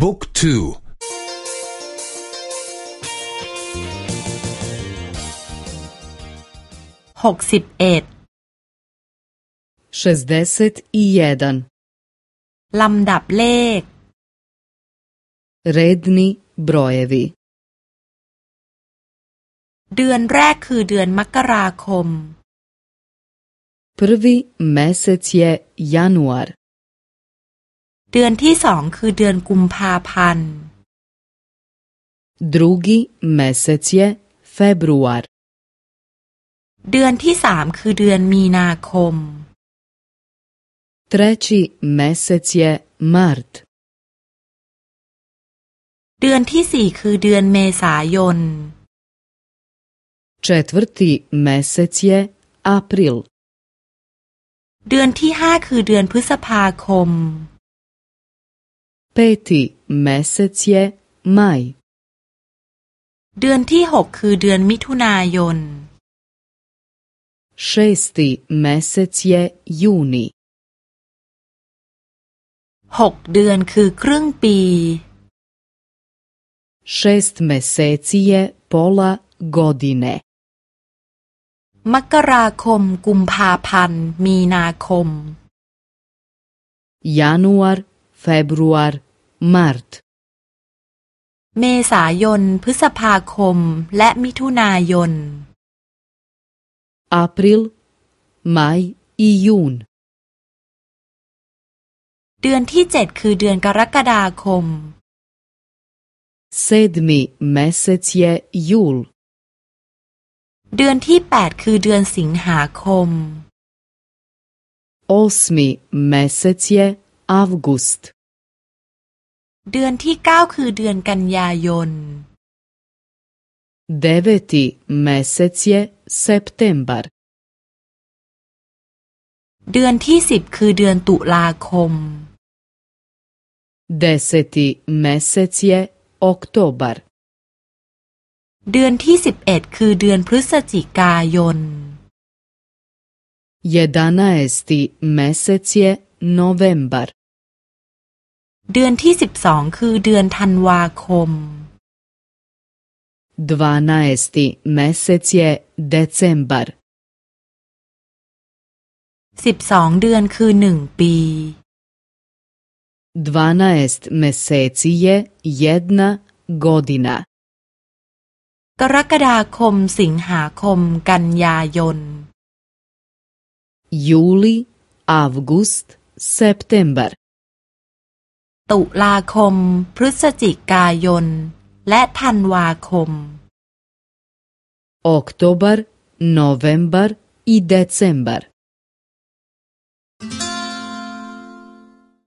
บุ๊กทูหกสิบเอ็ดลำดับเลข redni brojevi เดือนแรกคือเดือนมกราคม prvi mjesec je januar เดือนที่สองคือเดือนกุมภาพันธ์ drugi mjesec je februar เดือนที่สามคือเดือนมีนาคม treći mjesec je mart เดือนที่สี่คือเดือนเมษายน četvrti mjesec je april เดือนที่ห้าคือเดือนพฤษภาคม peti mjesec je maj เดือนที่หกคือเดือนมิถุนายน šesti mjesec je juni หกเดือนคือครึ่งปี šest mjeseci je pola godine มกราคมกุมภาพันธ์มีนาคม januar februar mart เมษายน พฤษภาคม และมิถุนายน april maj i jun เดือนที่เจ็ดคือเดือนกรกฎาคม sedmi mjesec je jul เดือนที่แปดคือเดือนสิงหาคม osmi mjesec je avgust เดือนที่เก้าคือเดือนกันยายน deveti mjesec je septembar เดือนที่สิบคือเดือนตุลาคม deseti mjesec je oktobar เดือนที่สิบเอ็ดคือเดือนพฤศจิกายน jedanaesti mjesec je novembar เดือนที่สิบสองคือเดือนธันวาคม dvanaesti mjesec je decembar สิบสองเดือนคือหนึ่งปี dvanaest mjeseci je jedna godina กรกฎาคมสิงหาคมกันยายน juli avgust septembar ตุลาคม พฤศจิกายน และธันวาคม oktobar novembar i decembar